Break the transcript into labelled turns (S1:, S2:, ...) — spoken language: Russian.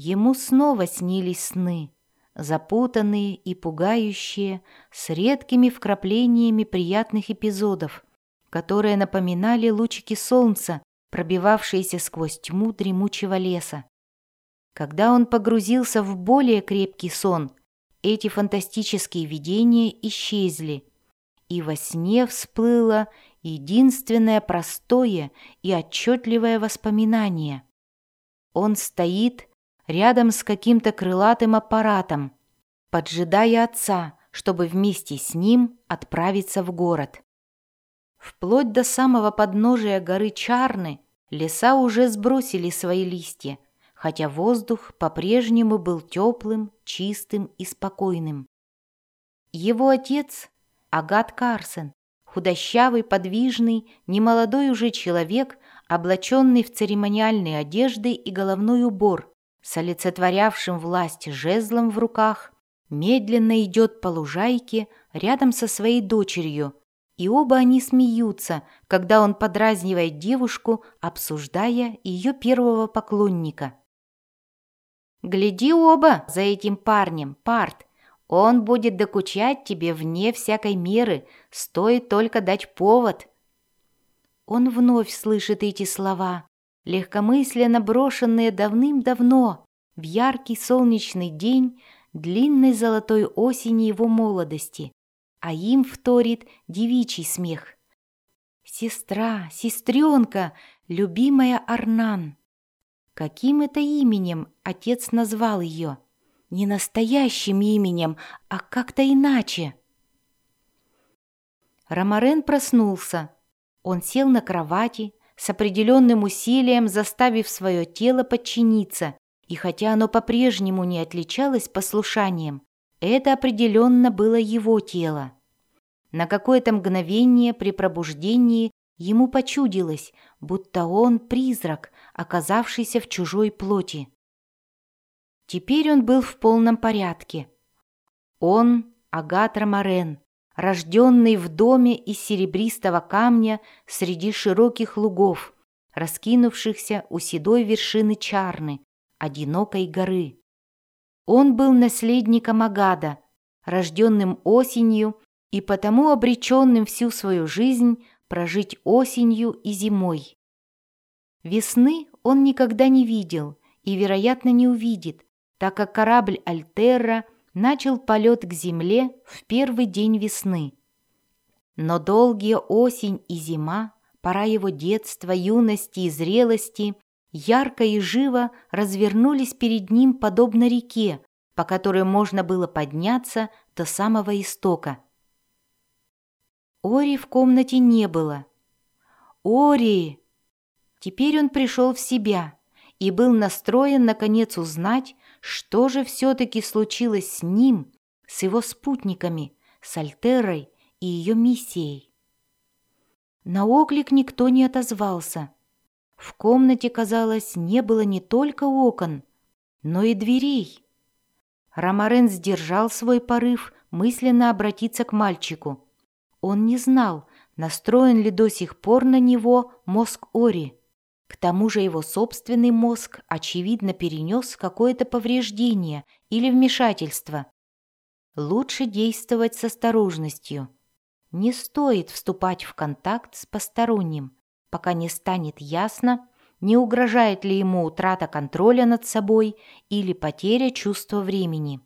S1: ему снова снились сны, запутанные и пугающие, с редкими вкраплениями приятных эпизодов, которые напоминали лучики солнца, пробивавшиеся сквозь тьму дремучего леса. Когда он погрузился в более крепкий сон, эти фантастические видения исчезли, и во сне всплыло единственное простое и отчетливое воспоминание. Он стоит рядом с каким-то крылатым аппаратом, поджидая отца, чтобы вместе с ним отправиться в город. Вплоть до самого подножия горы Чарны леса уже сбросили свои листья, хотя воздух по-прежнему был теплым, чистым и спокойным. Его отец, Агат Карсен, худощавый, подвижный, немолодой уже человек, облаченный в церемониальные одежды и головной убор, с олицетворявшим власть жезлом в руках, медленно идет по лужайке рядом со своей дочерью, и оба они смеются, когда он подразнивает девушку, обсуждая ее первого поклонника. «Гляди оба за этим парнем, Парт. Он будет докучать тебе вне всякой меры, стоит только дать повод». Он вновь слышит эти слова, легкомысленно брошенные давным-давно, в яркий солнечный день длинной золотой осени его молодости, а им вторит девичий смех. «Сестра, сестренка, любимая Арнан!» Каким это именем отец назвал ее? Не настоящим именем, а как-то иначе. Ромарен проснулся. Он сел на кровати, с определенным усилием заставив свое тело подчиниться, и хотя оно по-прежнему не отличалось послушанием, это определенно было его тело. На какое-то мгновение при пробуждении ему почудилось, будто он призрак, оказавшийся в чужой плоти. Теперь он был в полном порядке. Он, Агат Ромарен, рожденный в доме из серебристого камня среди широких лугов, раскинувшихся у седой вершины Чарны, одинокой горы. Он был наследником Агада, рожденным осенью и потому обреченным всю свою жизнь прожить осенью и зимой. Весны он никогда не видел и, вероятно, не увидит, так как корабль «Альтерра» начал полет к земле в первый день весны. Но долгие осень и зима, пора его детства, юности и зрелости, ярко и живо развернулись перед ним подобно реке, по которой можно было подняться до самого истока. Ори в комнате не было. «Ори!» Теперь он пришел в себя и был настроен, наконец, узнать, что же все-таки случилось с ним, с его спутниками, с Альтерой и ее миссией. На оклик никто не отозвался. В комнате, казалось, не было не только окон, но и дверей. Ромарен сдержал свой порыв мысленно обратиться к мальчику. Он не знал, настроен ли до сих пор на него мозг Ори. К тому же его собственный мозг, очевидно, перенес какое-то повреждение или вмешательство. Лучше действовать с осторожностью. Не стоит вступать в контакт с посторонним, пока не станет ясно, не угрожает ли ему утрата контроля над собой или потеря чувства времени.